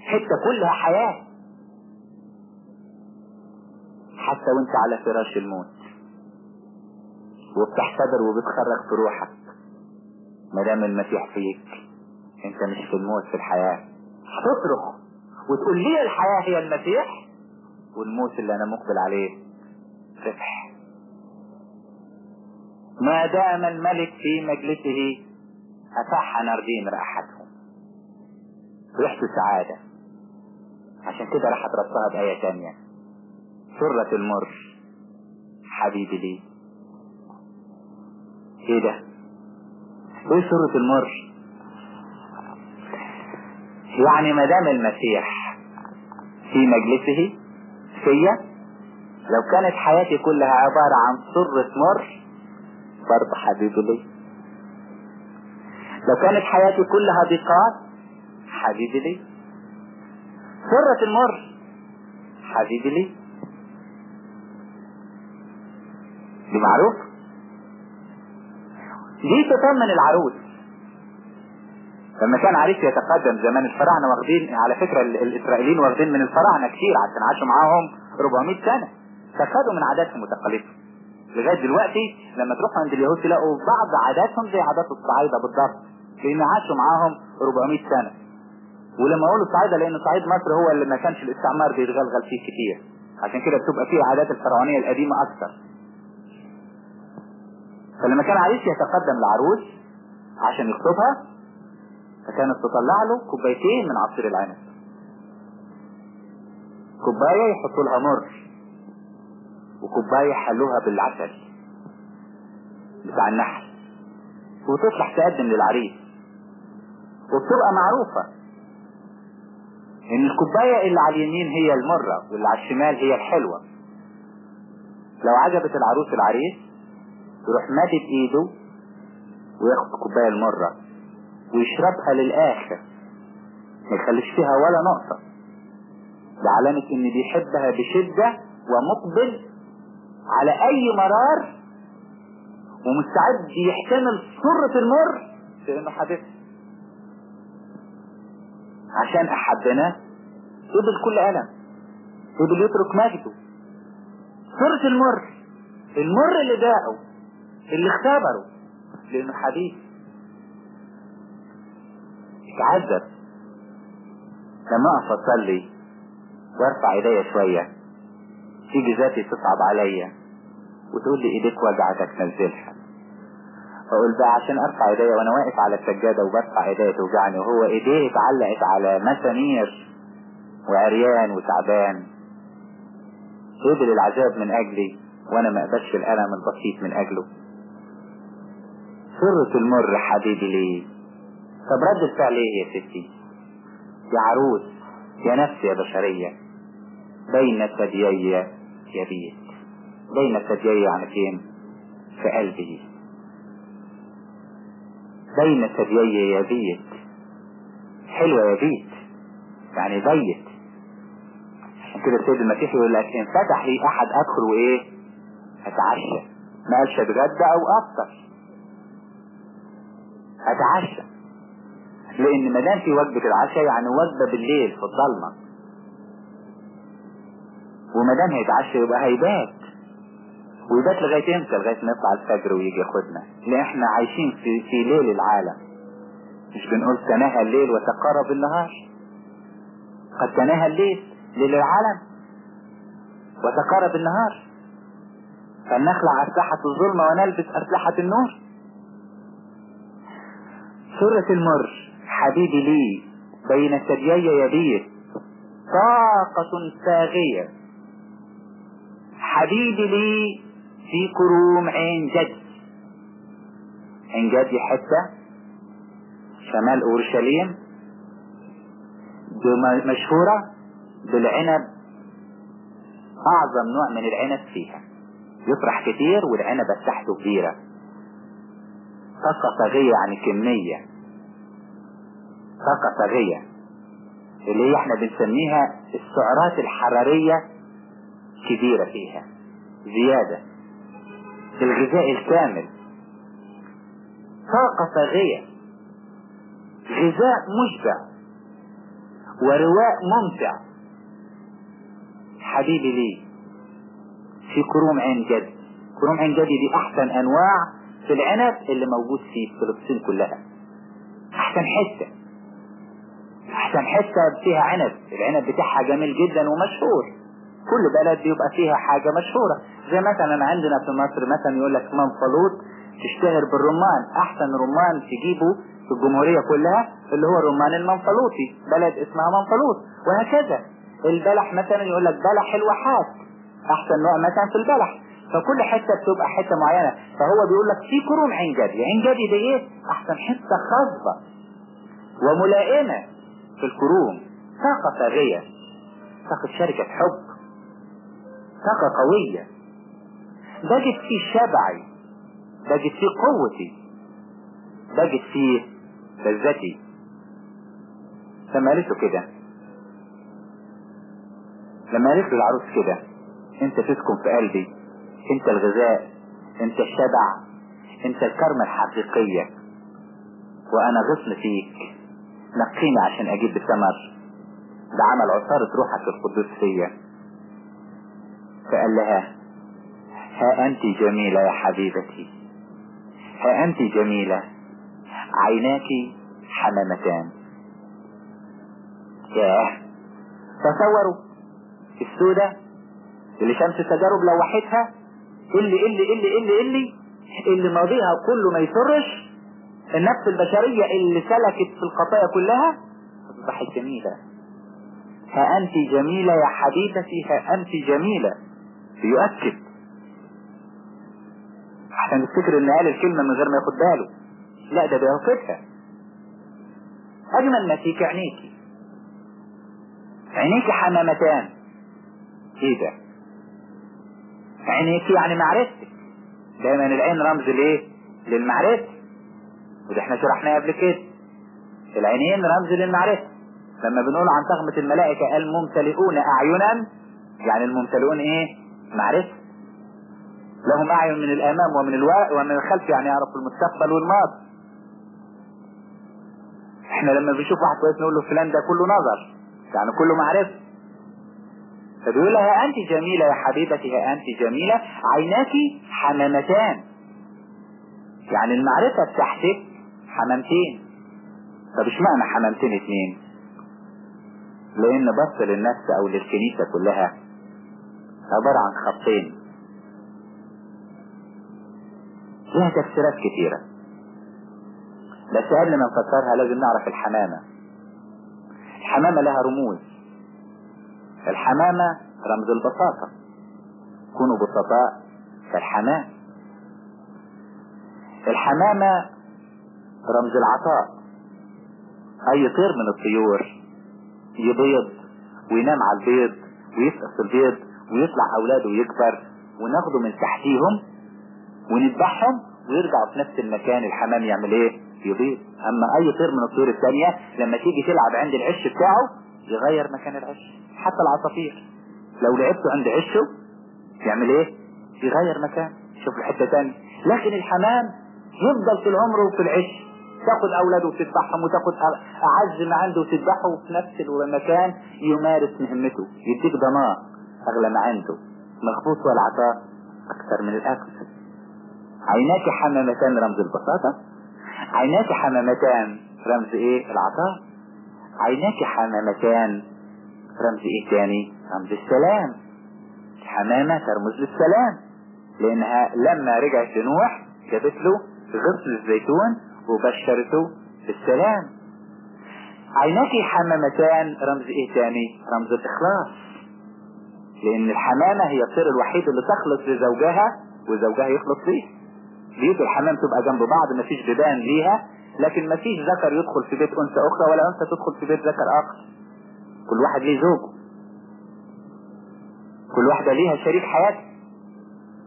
حتة كلها حياة. حتى وانت على فراش الموت. وبتحتضر وبتخرج في روحك. ما دام المسيح فيك أنت مش في الموت في الحياة. هتصرخ وتقول لي الحياة هي المسيح؟ والموت اللي أنا مقبل عليه فتح ما دام الملك في مجلسه أفح نردين رائحتهم ريحته سعادة عشان كده راح تربطها بآية تانية. سرة المر حبيبي لي. إيه ده؟ إيه سرة المر يعني ما دام المسيح في مجلسه فيا لو كانت حياتي كلها عبارة عن سرة مر برضه حبيبي لي لو كانت حياتي كلها ضيقات حبيبي لي سرة المر حبيبي لي دي معروف دي تطمن العروس لما كان عريس يتقدم زمان الفراعنة واخدين على فكرة الإسرائيليين واخدين من الفراعنة كتير عشان عاشوا معاهم 400 سنة. فخدوا من عاداتهم وتقاليدهم. لغاية دلوقتي لما تروحوا عند اليهود تلاقوا بعض عاداتهم زي عادات الصعايدة بالضبط لأن عاشوا معاهم 400 سنة. ولما أقول الصعايدة لأن صعيد مصر هو اللي ما كانش الاستعمار بيتغلغل فيه كتير. عشان كده بتبقى فيه عادات الفرعونية القديمة أكثر فلما كان عريس يتقدم لعروس عشان يخطبها فكانت تطلع له كوبايتين من عصير العنب. كوباية يحطوا لها مر وكوباية يحلوها بالعسل بتاع النحل. وتطلع تقدم للعريس. وبتبقى معروفة إن الكوباية اللي على اليمين هي المرة واللي على الشمال هي الحلوة. لو عجبت العروس العريس يروح مادد ايده وياخد كوباية المرة ويشربها للآخر. ما يخليش فيها ولا نقطة. ده علامة إن بيحبها بشدة ومقبل على أي مرار ومستعد يحتمل سرة المر لأنه حبيبها. عشان أحبنا قبل كل ألم قبل يترك مجده. سرة المر المر اللي داقه اللي اختبره لأنه حبيب اتعذب لما اقف أصلي وأرفع إيديا شوية تيجي ذاتي تصعب عليا وتقول لي إيديك وجعتك نزلها أقول بقى عشان أرفع إيديا وأنا واقف على السجادة وبرفع إيديا توجعني وهو إيديه اتعلقت على مسامير وعريان وتعبان. قبل العذاب من أجلي وأنا ما أقبلش الألم البسيط من أجله. سرة المر حبيبي ليه؟ طب رد الفعل إيه يا ستي؟ يا عروس يا نفس يا بشرية. بين ثديي يبيت بين ثديي يعني فين؟ في قلبه بين ثديي يبيت حلوة يبيت يعني بيت. كده السيد المسيح يقول لك إن فتح لي أحد ادخل وايه أتعشى. ما قالش أتغدى أو أفطر. أتعشى. لأن ما دام في وجبة العشاء يعني وجبة بالليل في الضلمة. وما دام هيتعشى يبقى هيبات. ويبات لغاية إمتى؟ لغاية ما يطلع الفجر ويجي ياخدنا. لأن إحنا عايشين في, في ليل العالم. مش بنقول تناهى الليل وتقرب النهار. قد تناهى الليل ليل العالم وتقرب النهار. فلنخلع أسلحة الظلمة ونلبس أسلحة النور. سورة المر حبيبي لي بين ثديي يبيت طاقة ساغية. حبيبي لي في كروم عين جد عين جد حتة شمال أورشليم. مشهورة بالعنب. أعظم نوع من العنب فيها. يطرح كتير والعنبة بتاعته كبيرة. طاقة طاغية يعني كمية. طاقة طاغية. اللي هي إحنا بنسميها السعرات الحرارية كبيرة فيها. زيادة. الغذاء الكامل. طاقة طاغية. غذاء مشبع. ورواء ممتع. حبيبي لي في كروم عين جد كروم عين جد دي أحسن أنواع في العنب اللي موجود في فلسطين كلها. أحسن حتة. أحسن حتة فيها عنب. العنب بتاعها جميل جدا ومشهور. كل بلد بيبقى فيها حاجة مشهورة. زي مثلا عندنا في مصر مثلا يقول لك منفلوط تشتهر بالرمان. أحسن رمان تجيبه في الجمهورية كلها اللي هو الرمان المنفلوطي. بلد اسمها منفلوط. وهكذا. البلح مثلا يقول لك بلح الواحات أحسن نوع مثلا في البلح. فكل حتة بتبقى حتة معينة. فهو بيقول لك في كروم عين جدي عين جدي دي إيه؟ أحسن حتة خاصة وملائمة في الكروم طاقة ثرية طاقة شركة حب طاقة قوية. بجد فيه شبعي بجد فيه قوتي بجد فيه لذتي. لما قالت كده لما قالت له العروس كده أنت تسكن في قلبي. انت الغذاء انت الشبع انت الكرمة الحقيقية. وأنا غصن فيك. نقيني عشان أجيب الثمر. ده عمل عصارة روحك القدوس فيا. فقال لها ها أنت جميلة يا حبيبتي. ها أنت جميلة. عيناك حمامتان. ياه. تصوروا السودة اللي شمس التجارب لوحتها؟ اللي اللي اللي اللي اللي اللي ماضيها كله ما يسرش. النفس البشرية اللي سلكت في الخطايا كلها أصبحت جميلة. ها أنت جميلة يا حبيبتي ها أنت جميلة. بيؤكد عشان تفتكر إن قال الكلمة من غير ما ياخد باله لا ده بيوقفها أجمل ما فيك عينيكي عينيكي حمامتان. إيه ده؟ عينيك يعني معرفتك دايما العين رمز ليه للمعرفة. وده إحنا شرحناه قبل كده. العينين رمز للمعرفة. لما بنقول عن تغمة الملائكة الممتلئون أعينا يعني الممتلئون إيه؟ معرفة. لهم أعين من الأمام ومن الوراء ومن الخلف يعني يعرفوا المستقبل والماضي. إحنا لما بنشوف واحد كويس نقول له فلان ده كله نظر يعني كله معرفة. فبيقول لها أنت جميلة يا حبيبتي ها أنت جميلة. عيناك حمامتان. يعني المعرفة بتاعتك حمامتين. طب اشمعنى حمامتين اتنين؟ لأن بص للنفس أو للكنيسة كلها عبارة عن خطين. لها تفسيرات كثيرة بس قبل ما نفسرها لازم نعرف الحمامة. الحمامة لها رموز. الحمامة رمز البساطة. كونوا بسطاء كالحمام الحمامة رمز العطاء. أي طير من الطيور يبيض وينام على البيض ويفقس البيض ويطلع أولاده ويكبر وناخده من تحتيهم ونذبحهم ويرجعوا في نفس المكان الحمام يعمل إيه؟ يبيض. أما أي طير من الطيور الثانية لما تيجي تلعب عند العش بتاعه يغير مكان العش. حتى العصافير. لو لعبته عند عشه يعمل إيه؟ يغير مكان. شوف الحتة تاني لكن الحمام يفضل في العمر وفي العش. تاخد أولاده وتذبحهم وتاخد أعز ما عنده وتذبحه وفي نفس المكان يمارس مهمته. يديك ضمان أغلى ما عنده. مخبوط والعطاء أكثر من الأكل. عيناك حمامتان رمز البساطة. عيناك حمامتان رمز إيه؟ العطاء. عيناك حمامتان رمز إيه تاني؟ رمز السلام. الحمامة ترمز للسلام. لأنها لما رجعت لنوح جابت له غصن الزيتون وبشرته بالسلام. عيناك حمامتان. رمز إيه تاني؟ رمز الإخلاص. لأن الحمامة هي الطير الوحيد اللي تخلص لزوجها وزوجها يخلص ليه بيوت الحمام تبقى جنب بعض مفيش بيبان ليها لكن مفيش ذكر يدخل في بيت أنثى أخرى ولا أنثى تدخل في بيت ذكر آخر. كل واحد ليه زوجه. كل واحدة ليها شريك حياتها.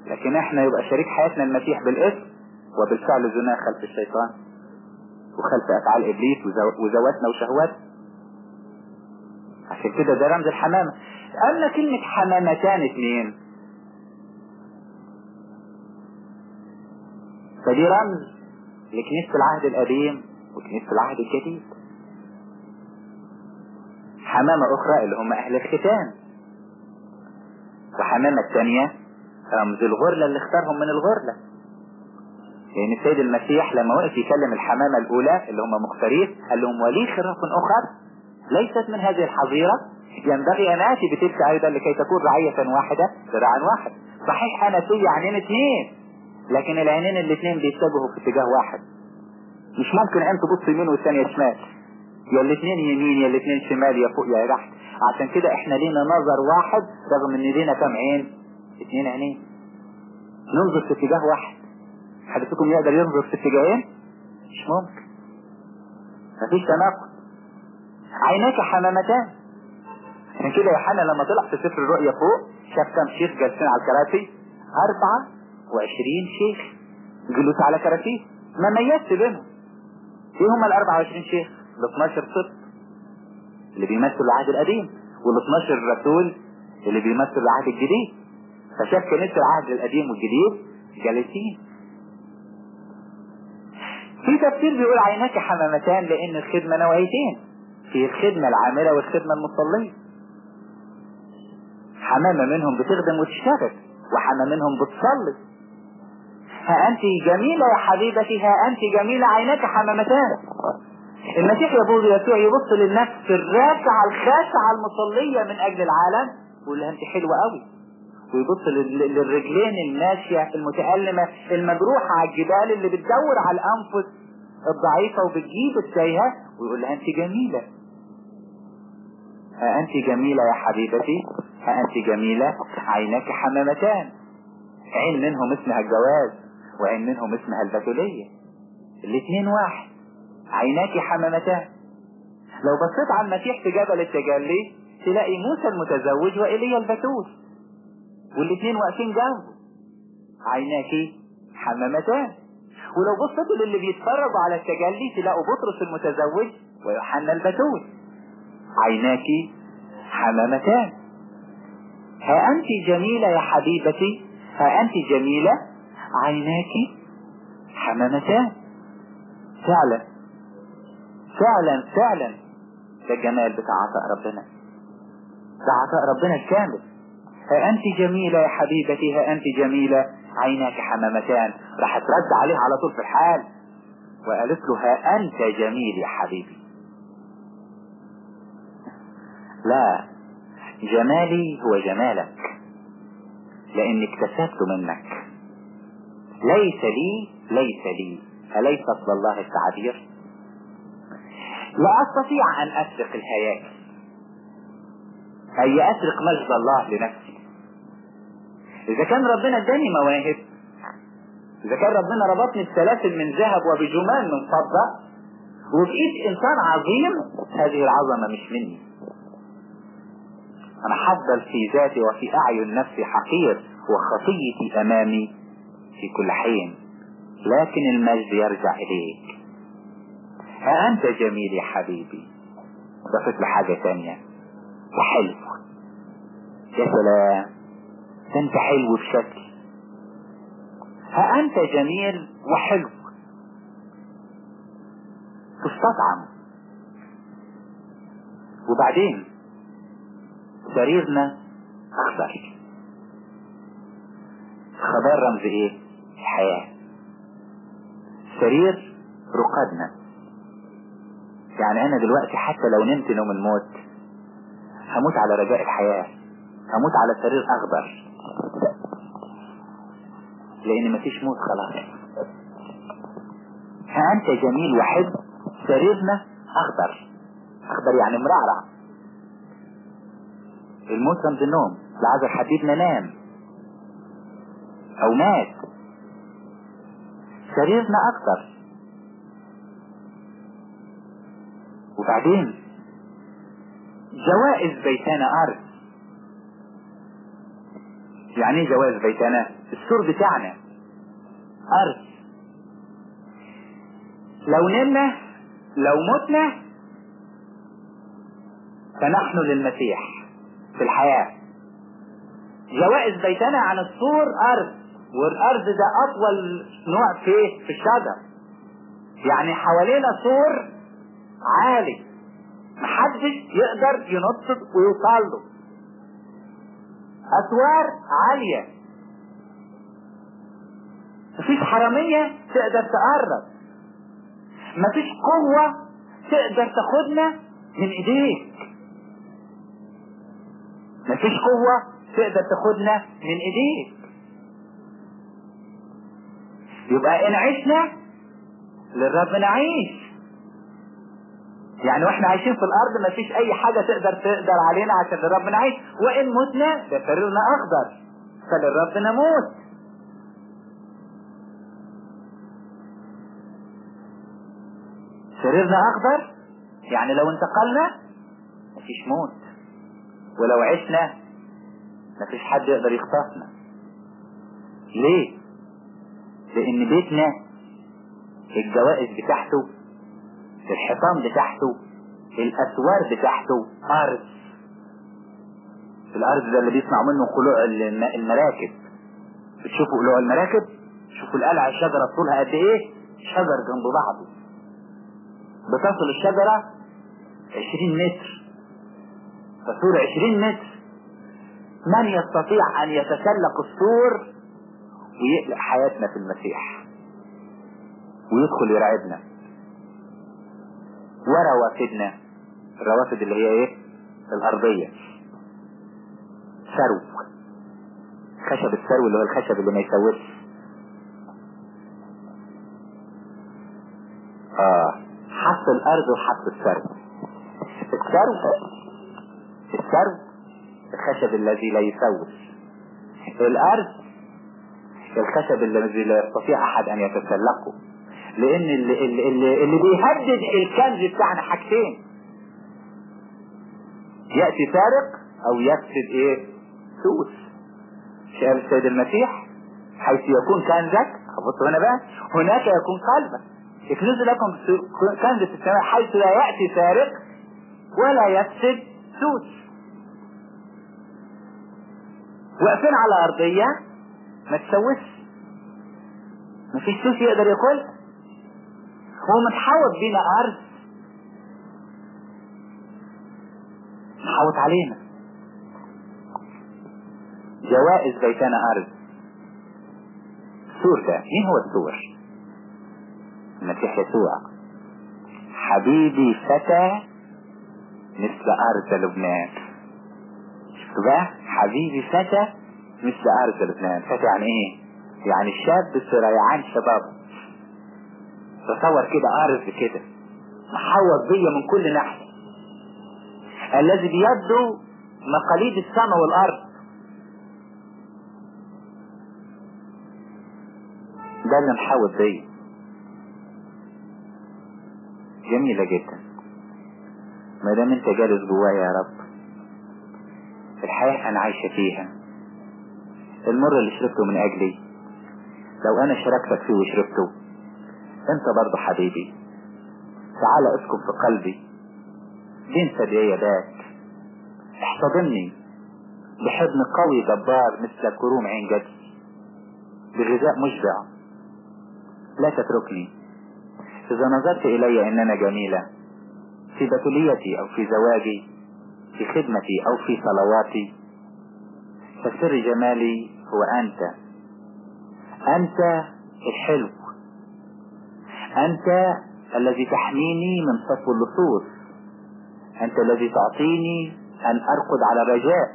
لكن إحنا يبقى شريك حياتنا المسيح بالاسم وبالفعل زنا خلف الشيطان وخلف أفعال إبليس وزواتنا وشهواتنا. عشان كده ده رمز الحمامة. اما كلمة حمامتان اثنين. فدي رمز لكنيسة العهد القديم وكنيسة العهد الجديد. حمامة أخرى اللي هم أهل الختان. وحمامة الثانية رمز الغرلة اللي اختارهم من الغرلة. لأن يعني السيد المسيح لما وقف يكلم الحمامة الأولى اللي هم مختارين قال لهم ولي خراف أخر ليست من هذه الحظيرة ينبغي أن آتي بتلك أيضا لكي تكون رعية واحدة ذراعا واحد. صحيح أنا في عينين اثنين لكن العينين الاثنين بيتجهوا في اتجاه واحد. مش ممكن عين تبص يمين والثانية شمال. يا الاثنين يمين يا الاثنين شمال يا فوق يا تحت. عشان كده إحنا لينا نظر واحد رغم إن لينا كم عين؟ اثنين عينين. ننظر في اتجاه واحد. حد فيكم يقدر ينظر في اتجاهين؟ مش ممكن. مفيش تناقض. عيناك حمامتان. عشان كده يوحنا لما طلع في سفر الرؤيا فوق شاف كم شيخ جالسين على الكراسي؟ أربعة وعشرين شيخ. جلوس على كراسي. ما ميزت بينهم. إيه هم ال 24 شيخ. ال 12 صف اللي بيمثلوا العهد القديم وال 12 رسول اللي بيمثلوا العهد الجديد. فشاف كنيسة العهد القديم والجديد جالسين في تفسير بيقول عيناك حمامتان لأن الخدمة نوعيتين في الخدمة العاملة والخدمة المصلية. حمامة منهم بتخدم وتشتغل وحمامة منهم بتصلي. ها انت جميلة يا حبيبتي ها انت جميلة عيناك حمامتان. المسيح يسوع يبص للنفس الراكعة الخاشعة المصلية من أجل العالم ويقول لها أنت حلوة قوي. ويبص للرجلين الماشية المتألمة المجروحة على الجبال اللي بتدور على الأنفس الضعيفة وبتجيب التايهة ويقول لها أنت جميلة. ها أنت جميلة يا حبيبتي ها أنت جميلة عيناك حمامتان. عين منهم اسمها الجواز وعين منهم اسمها البتولية الاثنين واحد. عيناك حمامتان. لو بصيت على المسيح في جبل التجلي تلاقي موسى المتزوج وإيليا البتول والاثنين واقفين جنبه. عيناك حمامتان. ولو بصيتوا للي بيتفرجوا على التجلي تلاقوا بطرس المتزوج ويوحنا البتول. عيناك حمامتان. ها أنت جميلة يا حبيبتي. ها أنت جميلة. عيناك حمامتان. فعلا. فعلا فعلا. ده الجمال بتاع عطاء ربنا. ده عطاء ربنا الكامل ها أنت جميلة يا حبيبتي ها أنت جميلة. عيناك حمامتان. راح ترد عليه على طول في الحال. وقالت له ها أنت جميل يا حبيبي. لا جمالي هو جمالك. لأني اكتسبت منك. ليس لي ليس لي. أليس فضل الله التعبير؟ لا أستطيع أن أسرق الهياكل. أي أسرق مجد الله لنفسي. إذا كان ربنا اداني مواهب إذا كان ربنا ربطني بسلاسل من ذهب وبجمان من فضة وبقيت إنسان عظيم هذه العظمة مش مني. أنا حفضل في ذاتي وفي أعين نفسي حقير وخطيتي أمامي في كل حين لكن المجد يرجع إليك. ها أنت جميل يا حبيبي. ضفت له حاجة تانية. وحلو. يا سلام. أنت حلو بشكل. انت جميل وحلو. تستطعم. وبعدين سريرنا اخضر خبر رمز إيه؟ الحياة. سرير رقدنا. يعني أنا دلوقتي حتى لو نمت نوم الموت هموت على رجاء الحياة هموت على سرير أخضر. لأن مفيش موت خلاص. ها انت جميل وحب سريرنا أخضر. أخضر يعني مرعرع. الموت رمز النوم العذر حبيبنا نام أو مات. سريرنا أكتر وبعدين جوائز بيتنا ارض يعني إيه جوائز بيتنا؟ السور بتاعنا. ارض لو نمنا لو متنا فنحن للمسيح في الحياة. جوائز بيتنا عن السور أرض. والأرض ده أطول نوع في في الشجر. يعني حوالينا سور عالي محدش يقدر ينط ويوصل له. اسوار عالية. مفيش حرامية تقدر تقرب. مفيش قوة تقدر تاخدنا من إيديك. مفيش قوة تقدر تاخدنا من إيديك. يبقى إن عشنا للرب نعيش. يعني وإحنا عايشين في الأرض مفيش أي حاجة تقدر تقدر علينا عشان للرب نعيش. وإن متنا ده سريرنا اخضر فللرب نموت. سريرنا اخضر يعني لو انتقلنا مفيش موت. ولو عشنا مفيش حد يقدر يخطفنا. ليه؟ لأن بيتنا الجوائز بتاعته الحيطان بتاعته الأسوار بتاعته أرض. الأرض ده اللي بيصنع منه قلوع المراكب. بتشوفوا قلوع المراكب؟ شوفوا القلعة الشجرة طولها قد إيه؟ شجر جنب بعضه. بتصل الشجرة عشرين متر. فسور عشرين متر. من يستطيع أن يتسلق السور ويقلق حياتنا في المسيح؟ ويدخل يرعبنا وروافدنا الروافد اللي هي إيه؟ الأرضية. سرو خشب السرو اللي هو الخشب اللي ما يسوسش آه. حط الأرض وحط السرو. السرو السرو الخشب الذي لا يسوس الأرض الخشب الذي لا يستطيع أحد أن يتسلقه. لأن اللي, اللي, اللي, اللي بيهدد الكنز بتاعنا حاجتين. يأتي سارق أو يفسد إيه؟ سوس. شايف السيد المسيح حيث يكون كنزك بصوا هنا بقى هناك يكون قلبك. اكنزوا لكم كنز في السماء حيث لا يأتي سارق ولا يفسد سوس. واقفين على أرضية ما تسوسش مفيش سوس يقدر ياكل. هو متحوط بينا أرض. محوط علينا. جوائز بيتنا أرض. سور ده مين هو السور؟ المسيح يسوع. حبيبي فتى مثل أرض لبنان. شفتوا حبيبي فتى مثل أرض لبنان. فتى يعني إيه؟ يعني شاب سريعان شباب. تصور كده أرض كده محوط بيا من كل ناحية. الذي بيده مقاليد السماء والأرض. ده اللي محوط بيا. جميلة جدا. ما دام انت جالس جوايا يا رب. الحياة أنا عايشة فيها. المر اللي شربته من أجلي. لو أنا شاركتك فيه وشربته. انت برضه حبيبي. تعال اسكن في قلبي. انسى بيداك احتضني بحضن قوي جبار مثل كروم عين جدي. بغذاء مشبع. لا تتركني. إذا نظرت إلي أننا جميلة. في بتوليتي أو في زواجي. في خدمتي أو في صلواتي. فسر جمالي هو أنت. أنت الحلو. أنت الذي تحميني من صفو اللصوص. أنت الذي تعطيني أن أرقد على رجاء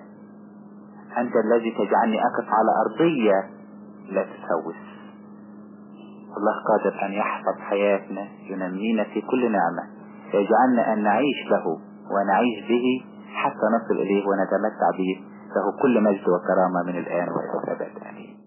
أنت الذي تجعلني أقف على أرضية لا تسوس الله قادر أن يحفظ حياتنا ينمينا في كل نعمة. يجعلنا أن نعيش له ونعيش به حتى نصل إليه ونتمتع به. له كل مجد وكرامة من الآن والأبد آمين